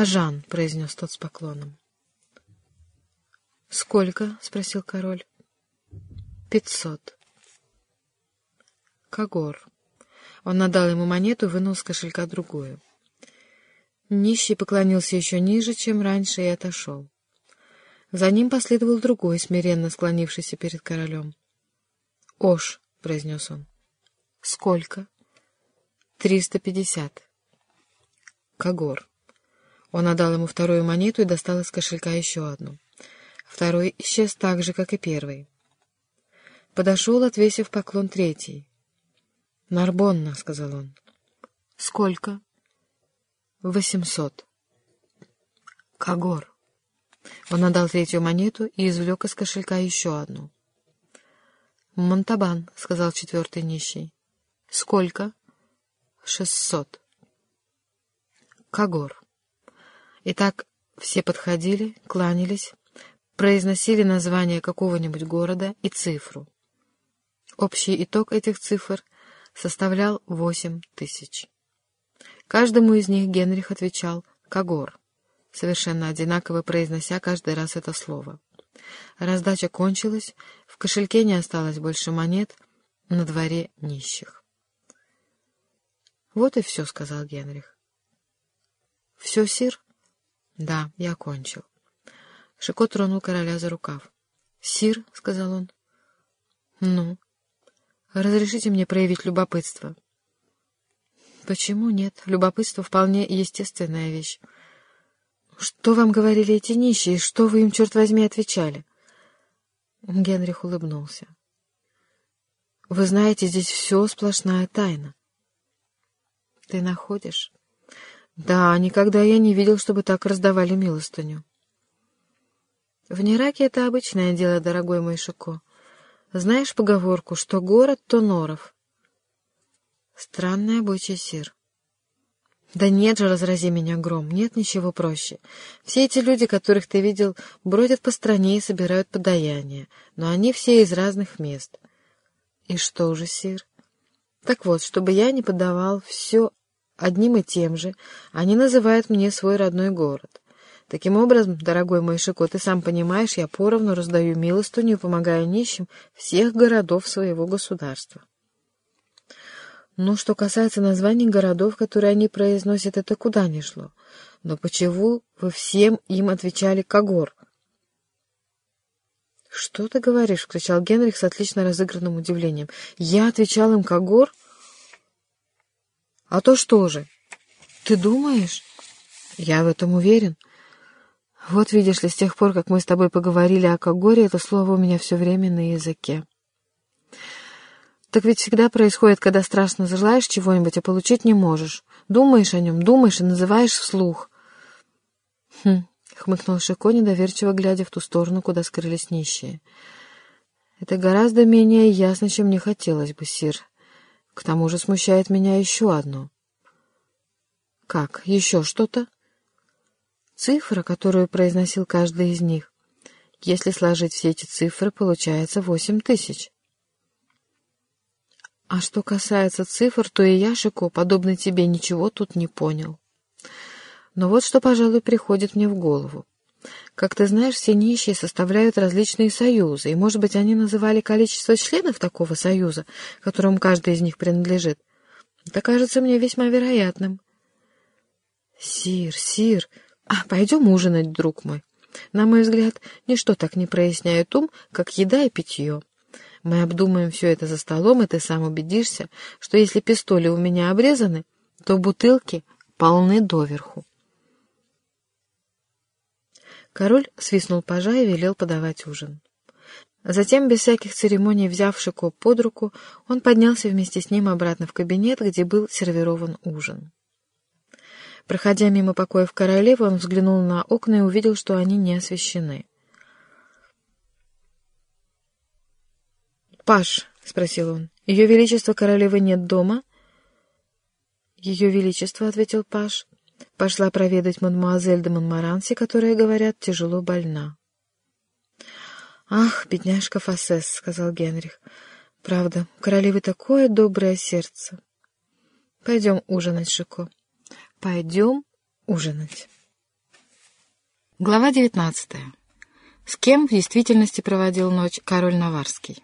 Ажан, — произнес тот с поклоном. — Сколько? — спросил король. — Пятьсот. Кагор. Он надал ему монету и вынул с кошелька другую. Нищий поклонился еще ниже, чем раньше, и отошел. За ним последовал другой, смиренно склонившийся перед королем. — Ош, — произнес он. — Сколько? — Триста пятьдесят. Кагор. Он отдал ему вторую монету и достал из кошелька еще одну. Второй исчез так же, как и первый. Подошел, отвесив поклон третий. — Нарбонна, — сказал он. — Сколько? — Восемьсот. — Кагор. Он отдал третью монету и извлек из кошелька еще одну. — Монтабан, — сказал четвертый нищий. — Сколько? — Шестьсот. — Итак, все подходили, кланялись, произносили название какого-нибудь города и цифру. Общий итог этих цифр составлял восемь тысяч. Каждому из них Генрих отвечал «Кагор», совершенно одинаково произнося каждый раз это слово. Раздача кончилась, в кошельке не осталось больше монет, на дворе нищих. «Вот и все», — сказал Генрих. «Все, сир?» «Да, я кончил». Шико тронул короля за рукав. «Сир», — сказал он. «Ну?» Разрешите мне проявить любопытство. Почему нет? Любопытство вполне естественная вещь. Что вам говорили эти нищие? Что вы им, черт возьми, отвечали? Генрих улыбнулся. Вы знаете, здесь все сплошная тайна. Ты находишь? Да, никогда я не видел, чтобы так раздавали милостыню. В Нераке это обычное дело, дорогой мой Шико. Знаешь поговорку, что город, то норов? Странный обычай, сир. Да нет же, разрази меня гром, нет ничего проще. Все эти люди, которых ты видел, бродят по стране и собирают подаяние, но они все из разных мест. И что же, сир? Так вот, чтобы я не подавал все одним и тем же, они называют мне свой родной город. Таким образом, дорогой мой Шико, ты сам понимаешь, я поровну раздаю милостыню, помогая нищим всех городов своего государства. Ну, что касается названий городов, которые они произносят, это куда ни шло. Но почему вы всем им отвечали «Когор»? — Что ты говоришь? — кричал Генрих с отлично разыгранным удивлением. — Я отвечал им «Когор»? — А то что же? Ты думаешь? — Я в этом уверен. — вот видишь ли, с тех пор, как мы с тобой поговорили о Кагоре, это слово у меня все время на языке. Так ведь всегда происходит, когда страшно желаешь чего-нибудь, а получить не можешь. Думаешь о нем, думаешь и называешь вслух. Хм, хмыкнул Шико, недоверчиво глядя в ту сторону, куда скрылись нищие. Это гораздо менее ясно, чем мне хотелось бы, Сир. К тому же смущает меня еще одно. Как, еще что-то? цифра, которую произносил каждый из них. Если сложить все эти цифры, получается восемь тысяч. А что касается цифр, то и я, Шико, подобно тебе, ничего тут не понял. Но вот что, пожалуй, приходит мне в голову. Как ты знаешь, все нищие составляют различные союзы, и, может быть, они называли количество членов такого союза, которому каждый из них принадлежит. Это кажется мне весьма вероятным. Сир, сир, а, пойдем ужинать, друг мой. На мой взгляд, ничто так не проясняет ум, как еда и питье. Мы обдумаем все это за столом, и ты сам убедишься, что если пистоли у меня обрезаны, то бутылки полны доверху. Король свистнул пажа и велел подавать ужин. Затем, без всяких церемоний, взяв Шико под руку, он поднялся вместе с ним обратно в кабинет, где был сервирован ужин. Проходя мимо покоев королевы, он взглянул на окна и увидел, что они не освещены. «Паш», — спросил он, — «ее величество королевы нет дома?» «Ее величество», — ответил Паш, — «пошла проведать мадемуазель де Монмаранси, которая, говорят, тяжело больна». «Ах, бедняжка Фасес», — сказал Генрих, — «правда, у королевы такое доброе сердце». «Пойдем ужинать, Шико». Пойдем ужинать. Глава 19. С кем в действительности проводил ночь король Наварский?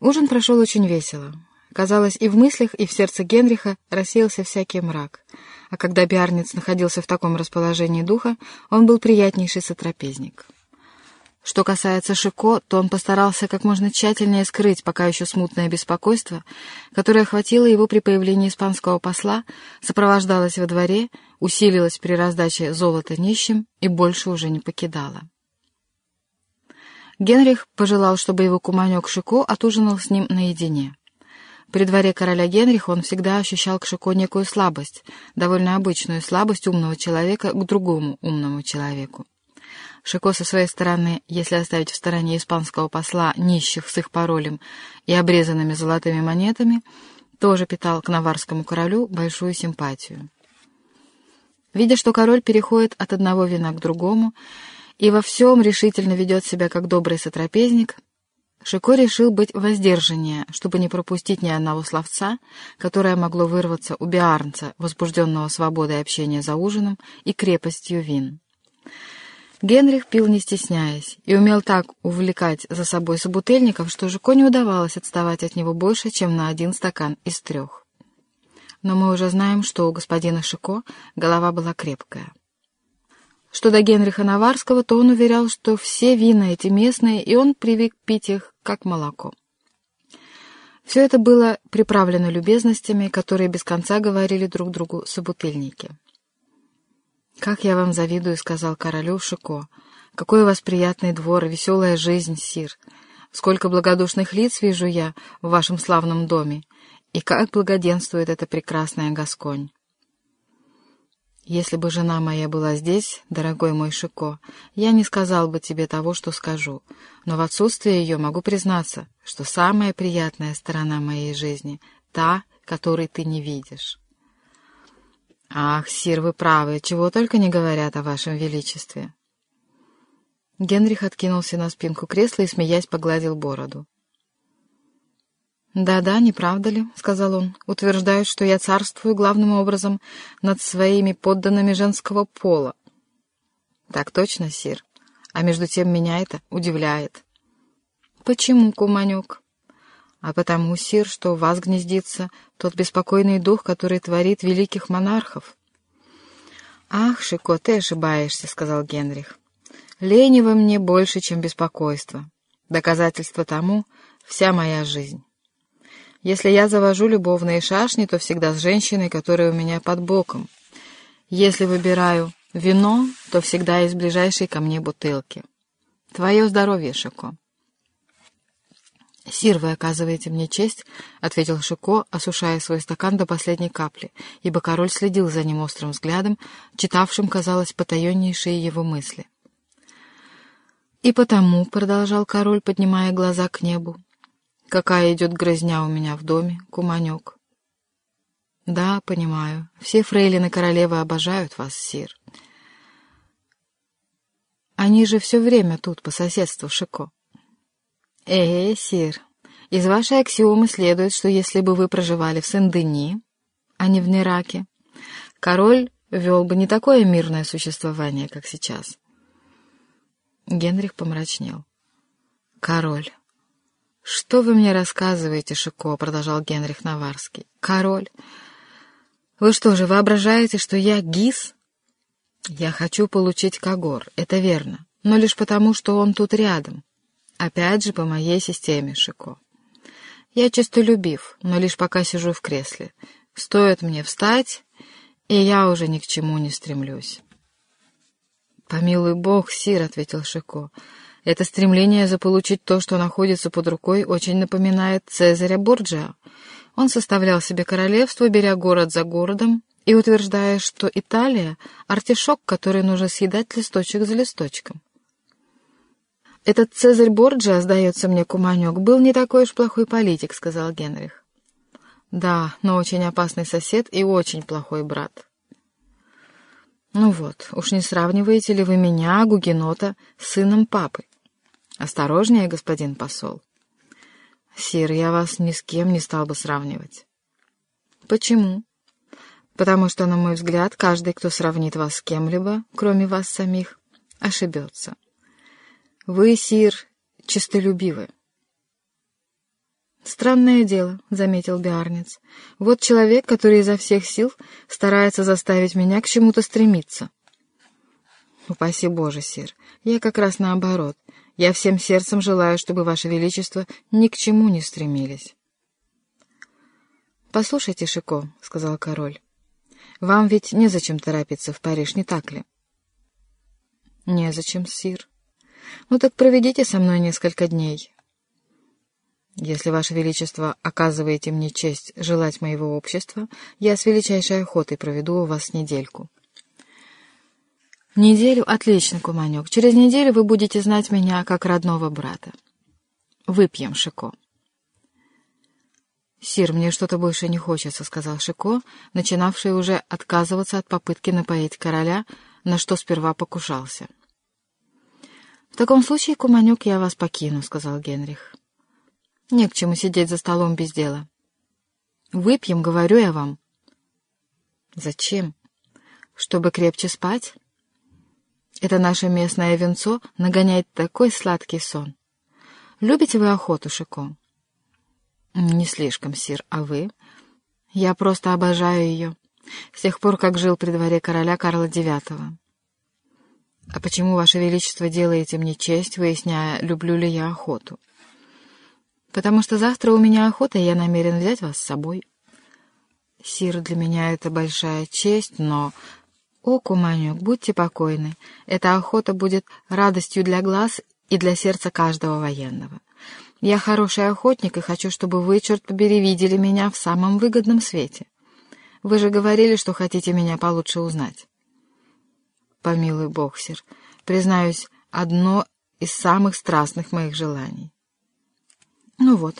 Ужин прошел очень весело. Казалось, и в мыслях, и в сердце Генриха рассеялся всякий мрак. А когда Биарниц находился в таком расположении духа, он был приятнейший сотрапезник. Что касается Шико, то он постарался как можно тщательнее скрыть пока еще смутное беспокойство, которое охватило его при появлении испанского посла, сопровождалось во дворе, усилилось при раздаче золота нищим и больше уже не покидало. Генрих пожелал, чтобы его куманек Шико отужинал с ним наедине. При дворе короля Генриха он всегда ощущал к Шико некую слабость, довольно обычную слабость умного человека к другому умному человеку. Шико со своей стороны, если оставить в стороне испанского посла нищих с их паролем и обрезанными золотыми монетами, тоже питал к наварскому королю большую симпатию. Видя, что король переходит от одного вина к другому и во всем решительно ведет себя как добрый сотрапезник, Шико решил быть воздержаннее, чтобы не пропустить ни одного словца, которое могло вырваться у биарнца, возбужденного свободой общения за ужином и крепостью вин. Генрих пил не стесняясь и умел так увлекать за собой собутыльников, что Жуко не удавалось отставать от него больше, чем на один стакан из трех. Но мы уже знаем, что у господина Шико голова была крепкая. Что до Генриха Наварского, то он уверял, что все вина эти местные, и он привык пить их, как молоко. Все это было приправлено любезностями, которые без конца говорили друг другу собутыльники. «Как я вам завидую», — сказал королю Шико. «Какой у вас приятный двор, веселая жизнь, сир. Сколько благодушных лиц вижу я в вашем славном доме, и как благоденствует эта прекрасная Гасконь». «Если бы жена моя была здесь, дорогой мой Шико, я не сказал бы тебе того, что скажу, но в отсутствие ее могу признаться, что самая приятная сторона моей жизни — та, которой ты не видишь». «Ах, сир, вы правы, чего только не говорят о вашем величестве!» Генрих откинулся на спинку кресла и, смеясь, погладил бороду. «Да-да, не правда ли?» — сказал он. «Утверждают, что я царствую главным образом над своими подданными женского пола». «Так точно, сир. А между тем меня это удивляет». «Почему, куманек?» а потому, сир, что у вас гнездится тот беспокойный дух, который творит великих монархов. «Ах, Шико, ты ошибаешься», — сказал Генрих. «Лени во мне больше, чем беспокойство. Доказательство тому — вся моя жизнь. Если я завожу любовные шашни, то всегда с женщиной, которая у меня под боком. Если выбираю вино, то всегда из ближайшей ко мне бутылки. Твое здоровье, Шико». «Сир, вы оказываете мне честь», — ответил Шико, осушая свой стакан до последней капли, ибо король следил за ним острым взглядом, читавшим, казалось, потаеннейшие его мысли. «И потому», — продолжал король, поднимая глаза к небу, — «какая идет грызня у меня в доме, куманек». «Да, понимаю. Все фрейлины королевы обожают вас, сир». «Они же все время тут, по соседству, Шико». «Э, сир, из вашей аксиомы следует, что если бы вы проживали в Сен-Дени, а не в Нераке, король вел бы не такое мирное существование, как сейчас». Генрих помрачнел. «Король. Что вы мне рассказываете, Шико?» — продолжал Генрих Наварский. «Король. Вы что же, воображаете, что я гис?» «Я хочу получить Кагор, это верно, но лишь потому, что он тут рядом». Опять же по моей системе, Шико. Я честолюбив, но лишь пока сижу в кресле. Стоит мне встать, и я уже ни к чему не стремлюсь. «Помилуй Бог, Сир», — ответил Шико, — «это стремление заполучить то, что находится под рукой, очень напоминает Цезаря Борджиа. Он составлял себе королевство, беря город за городом, и утверждая, что Италия — артишок, который нужно съедать листочек за листочком. «Этот Цезарь Борджиа, сдается мне, куманек, был не такой уж плохой политик», — сказал Генрих. «Да, но очень опасный сосед и очень плохой брат». «Ну вот, уж не сравниваете ли вы меня, Гугенота, с сыном папы? Осторожнее, господин посол». «Сир, я вас ни с кем не стал бы сравнивать». «Почему?» потому что, на мой взгляд, каждый, кто сравнит вас с кем-либо, кроме вас самих, ошибется. Вы, сир, честолюбивы. «Странное дело», — заметил Биарниц. «Вот человек, который изо всех сил старается заставить меня к чему-то стремиться». «Упаси Боже, сир, я как раз наоборот. Я всем сердцем желаю, чтобы Ваше Величество ни к чему не стремились». «Послушайте, Шико», — сказал король, — «вам ведь незачем торопиться в Париж, не так ли?» «Незачем, сир. Ну так проведите со мной несколько дней». Если, Ваше Величество, оказываете мне честь желать моего общества, я с величайшей охотой проведу у вас недельку. Неделю? Отлично, Куманек. Через неделю вы будете знать меня как родного брата. Выпьем, Шико. «Сир, мне что-то больше не хочется», — сказал Шико, начинавший уже отказываться от попытки напоить короля, на что сперва покушался. «В таком случае, Куманек, я вас покину», — сказал Генрих. Не к чему сидеть за столом без дела. Выпьем, говорю я вам. Зачем? Чтобы крепче спать? Это наше местное венцо нагоняет такой сладкий сон. Любите вы охоту, Шико? Не слишком, сир, а вы? Я просто обожаю ее. С тех пор, как жил при дворе короля Карла IX. А почему, Ваше Величество, делаете мне честь, выясняя, люблю ли я охоту? потому что завтра у меня охота, и я намерен взять вас с собой. Сир, для меня это большая честь, но... О, Куманюк, будьте покойны, эта охота будет радостью для глаз и для сердца каждого военного. Я хороший охотник и хочу, чтобы вы, черт побери, видели меня в самом выгодном свете. Вы же говорили, что хотите меня получше узнать. Помилуй бог, сир, признаюсь, одно из самых страстных моих желаний. Ну вот,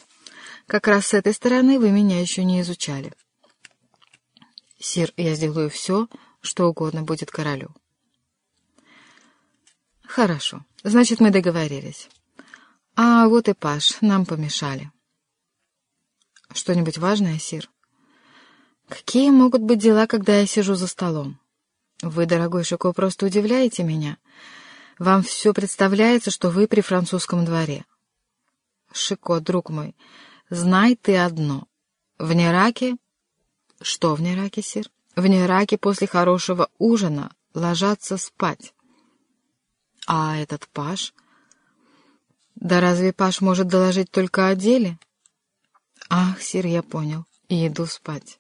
как раз с этой стороны вы меня еще не изучали. Сир, я сделаю все, что угодно будет королю. Хорошо, значит, мы договорились. А вот и Паш, нам помешали. Что-нибудь важное, Сир? Какие могут быть дела, когда я сижу за столом? Вы, дорогой Шико, просто удивляете меня. Вам все представляется, что вы при французском дворе. Шико, друг мой, знай ты одно. В Нераке... Что в Нераке, сир? В Нераке после хорошего ужина ложатся спать. А этот Паш? Да разве Паш может доложить только о деле? Ах, сир, я понял. И иду спать.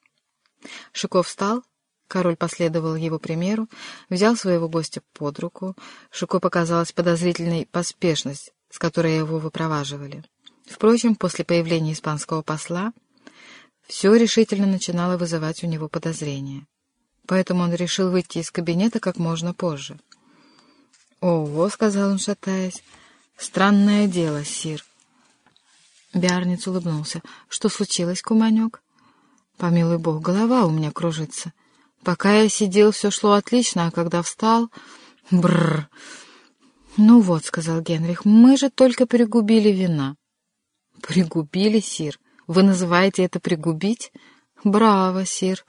Шико встал, король последовал его примеру, взял своего гостя под руку. Шико показалась подозрительной поспешность, с которой его выпроваживали. Впрочем, после появления испанского посла все решительно начинало вызывать у него подозрения. Поэтому он решил выйти из кабинета как можно позже. «Ого», — сказал он, шатаясь, — «странное дело, сир». Биарниц улыбнулся. «Что случилось, куманек?» «Помилуй бог, голова у меня кружится. Пока я сидел, все шло отлично, а когда встал... Бррр!» «Ну вот», — сказал Генрих, — «мы же только пригубили вина». «Пригубили, сир? Вы называете это пригубить? Браво, сир!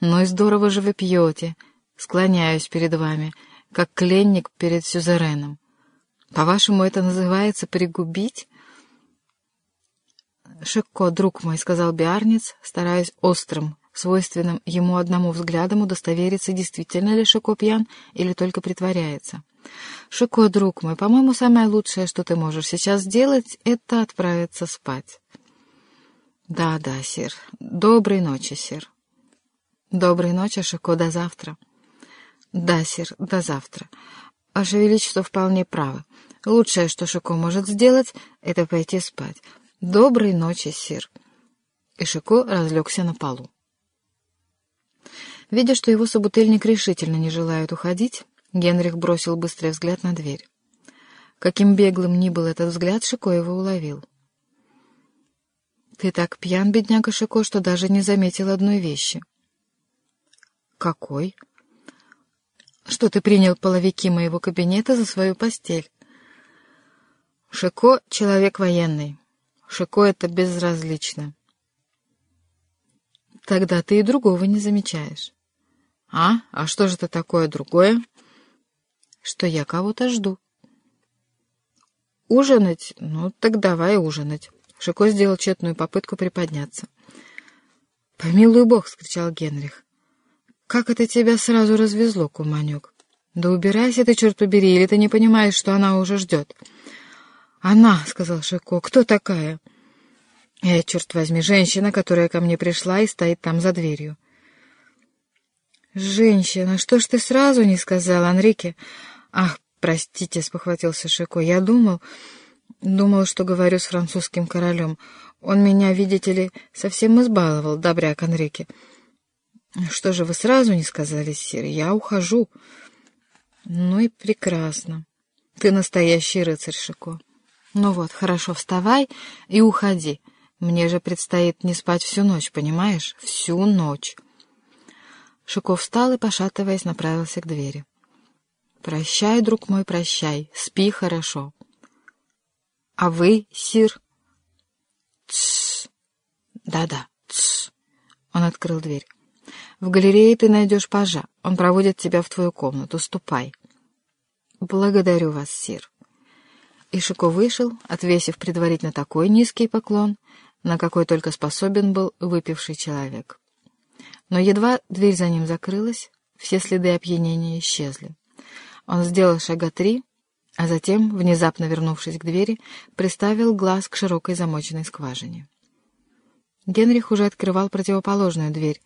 Ну и здорово же вы пьете. Склоняюсь перед вами, как кленник перед сюзереном. По-вашему, это называется пригубить?» «Шикко, друг мой», — сказал Биарниц, стараясь острым, свойственным ему одному взглядом удостовериться, действительно ли Шико пьян или только притворяется. «Шико, друг мой, по-моему, самое лучшее, что ты можешь сейчас сделать, это отправиться спать». «Да, да, сир. Доброй ночи, сир». «Доброй ночи, Шико, до завтра». «Да, сир, до завтра. Ваше Величество вполне правы. Лучшее, что Шико может сделать, это пойти спать. Доброй ночи, сир». И Шико разлегся на полу. Видя, что его собутыльник решительно не желает уходить, Генрих бросил быстрый взгляд на дверь. Каким беглым ни был этот взгляд, Шико его уловил. «Ты так пьян, бедняга Шико, что даже не заметил одной вещи». «Какой?» «Что ты принял половики моего кабинета за свою постель». «Шико — человек военный. Шико — это безразлично». «Тогда ты и другого не замечаешь». А? А что же это такое другое? Что я кого-то жду. Ужинать? Ну, так давай ужинать. Шико сделал тщетную попытку приподняться. «Помилуй бог!» — скричал Генрих. «Как это тебя сразу развезло, куманек? Да убирайся ты, черт побери, или ты не понимаешь, что она уже ждет?» «Она!» — сказал Шико. «Кто такая?» «Э, черт возьми, женщина, которая ко мне пришла и стоит там за дверью». «Женщина, что ж ты сразу не сказал, Анрике?» «Ах, простите», — спохватился Шико, — «я думал, думал, что говорю с французским королем. Он меня, видите ли, совсем избаловал, добряк Анрике». «Что же вы сразу не сказали, сир? Я ухожу». «Ну и прекрасно. Ты настоящий рыцарь, Шико. Ну вот, хорошо, вставай и уходи. Мне же предстоит не спать всю ночь, понимаешь? Всю ночь». Шиков встал и, пошатываясь, направился к двери. «Прощай, друг мой, прощай. Спи хорошо». «А вы, сир?» «Тссс». «Да-да, тссс». Он открыл дверь. «В галерее ты найдешь пажа. Он проводит тебя в твою комнату. Ступай». «Благодарю вас, сир». Ишико вышел, отвесив предварительно такой низкий поклон, на какой только способен был выпивший человек. Но едва дверь за ним закрылась, все следы опьянения исчезли. Он сделал шага три, а затем, внезапно вернувшись к двери, приставил глаз к широкой замоченной скважине. Генрих уже открывал противоположную дверь,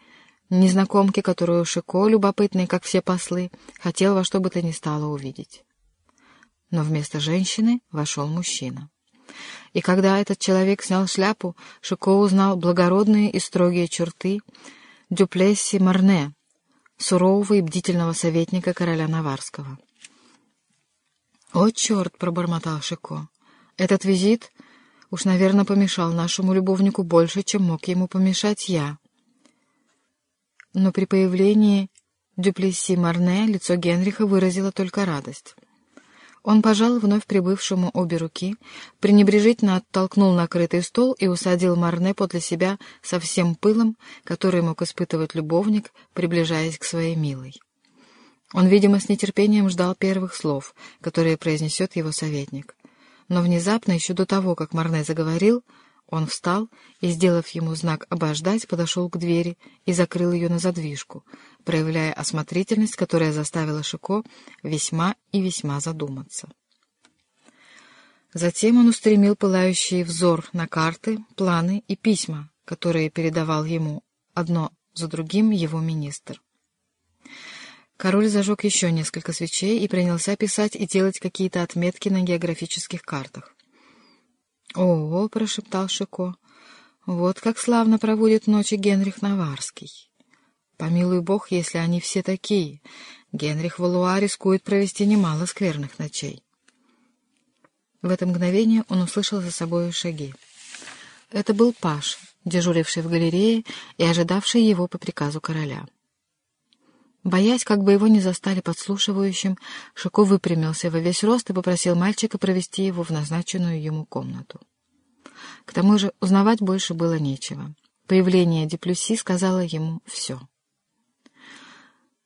незнакомки, которую Шико, любопытный, как все послы, хотел во что бы то ни стало увидеть. Но вместо женщины вошел мужчина. И когда этот человек снял шляпу, Шико узнал благородные и строгие черты, Дюплесси Марне, сурового и бдительного советника короля Наварского. «О, черт!» — пробормотал Шико. «Этот визит уж, наверное, помешал нашему любовнику больше, чем мог ему помешать я». Но при появлении Дюплесси Марне лицо Генриха выразило только радость. Он пожал вновь прибывшему обе руки, пренебрежительно оттолкнул накрытый стол и усадил Марне подле себя со всем пылом, который мог испытывать любовник, приближаясь к своей милой. Он, видимо, с нетерпением ждал первых слов, которые произнесет его советник. Но внезапно, еще до того, как Марне заговорил, он встал и, сделав ему знак «обождать», подошел к двери и закрыл ее на задвижку, проявляя осмотрительность, которая заставила Шико весьма и весьма задуматься. Затем он устремил пылающий взор на карты, планы и письма, которые передавал ему одно за другим его министр. Король зажег еще несколько свечей и принялся писать и делать какие-то отметки на географических картах. «О, — прошептал Шико, — вот как славно проводит ночи Генрих Наварский. Помилуй бог, если они все такие. Генрих Валуа рискует провести немало скверных ночей». В это мгновение он услышал за собой шаги. Это был Паш, дежуривший в галерее и ожидавший его по приказу короля. Боясь, как бы его не застали подслушивающим, Шико выпрямился во весь рост и попросил мальчика провести его в назначенную ему комнату. К тому же узнавать больше было нечего. Появление Деплюси сказала ему все.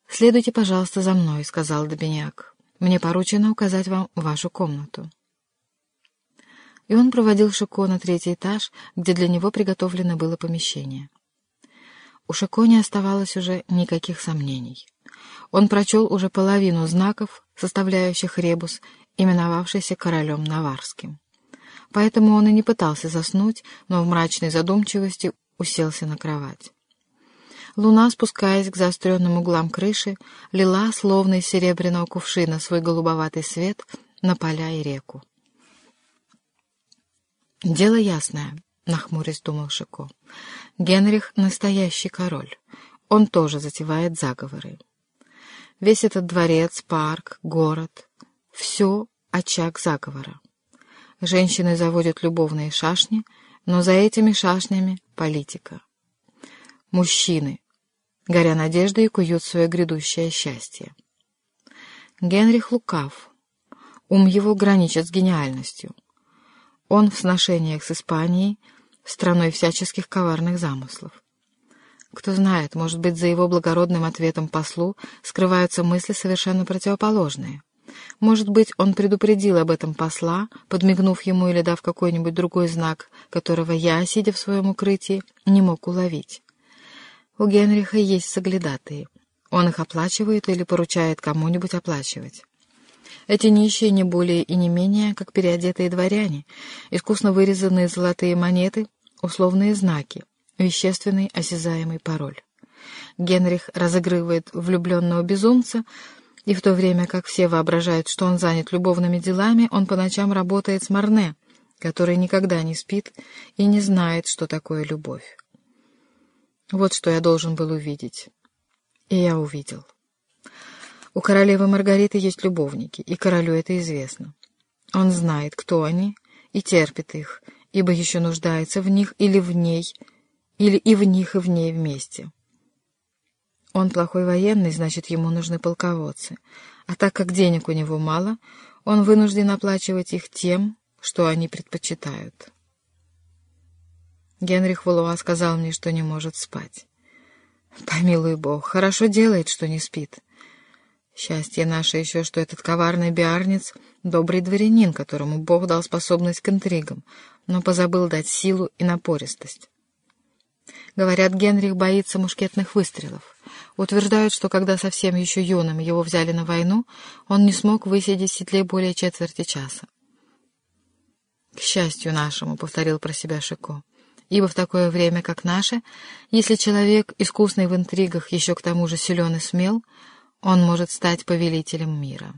«Следуйте, пожалуйста, за мной», — сказал Добиняк. «Мне поручено указать вам вашу комнату». И он проводил Шико на третий этаж, где для него приготовлено было помещение. У Шико не оставалось уже никаких сомнений. Он прочел уже половину знаков, составляющих ребус, именовавшийся королем Наварским. Поэтому он и не пытался заснуть, но в мрачной задумчивости уселся на кровать. Луна, спускаясь к заостренным углам крыши, лила, словно из серебряного кувшина, свой голубоватый свет на поля и реку. «Дело ясное», — нахмурясь думал Шико. Генрих — настоящий король. Он тоже затевает заговоры. Весь этот дворец, парк, город — все очаг заговора. Женщины заводят любовные шашни, но за этими шашнями — политика. Мужчины, горя надеждой, куют свое грядущее счастье. Генрих лукав. Ум его граничит с гениальностью. Он в сношениях с Испанией — страной всяческих коварных замыслов. Кто знает, может быть, за его благородным ответом послу скрываются мысли совершенно противоположные. Может быть, он предупредил об этом посла, подмигнув ему или дав какой-нибудь другой знак, которого я, сидя в своем укрытии, не мог уловить. У Генриха есть соглядатые. Он их оплачивает или поручает кому-нибудь оплачивать. Эти нищие не более и не менее, как переодетые дворяне, искусно вырезанные золотые монеты, условные знаки, вещественный осязаемый пароль. Генрих разыгрывает влюбленного безумца, и в то время как все воображают, что он занят любовными делами, он по ночам работает с Марне, который никогда не спит и не знает, что такое любовь. Вот что я должен был увидеть. И я увидел. У королевы Маргариты есть любовники, и королю это известно. Он знает, кто они, и терпит их, ибо еще нуждается в них или в ней, или и в них, и в ней вместе. Он плохой военный, значит, ему нужны полководцы. А так как денег у него мало, он вынужден оплачивать их тем, что они предпочитают. Генрих Валуа сказал мне, что не может спать. Помилуй бог, хорошо делает, что не спит. Счастье наше еще, что этот коварный биарнец — добрый дворянин, которому Бог дал способность к интригам, но позабыл дать силу и напористость. Говорят, Генрих боится мушкетных выстрелов. Утверждают, что когда совсем еще юным его взяли на войну, он не смог высидеть в седле более четверти часа. «К счастью нашему», — повторил про себя Шико, — «ибо в такое время, как наше, если человек, искусный в интригах, еще к тому же силен и смел, — он может стать повелителем мира.